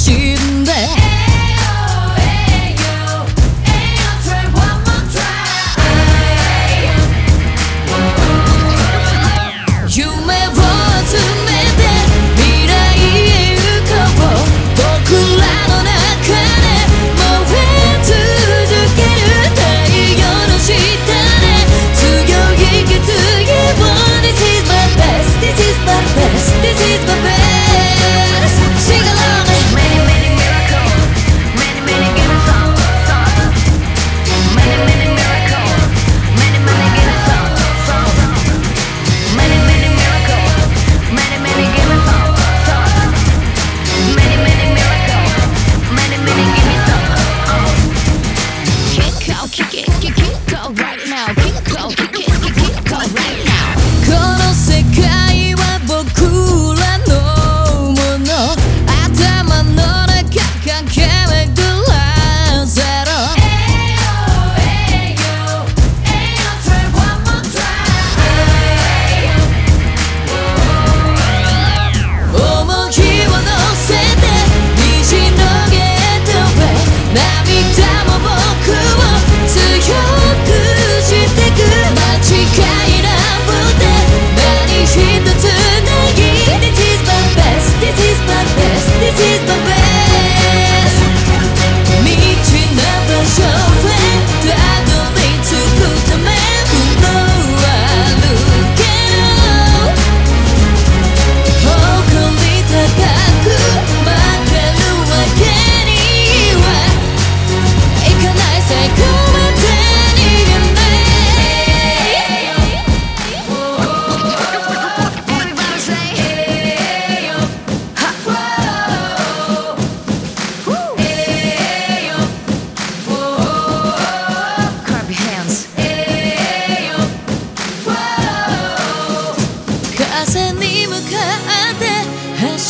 She's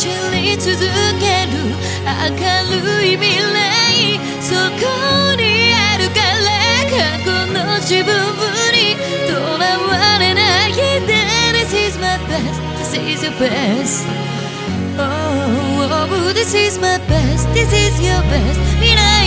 朝に向かって走り続ける明るい未来そこにあるから過去の自分にとらわれないで This is my best, this is your best Oh, oh, this is my best, this is your best 未来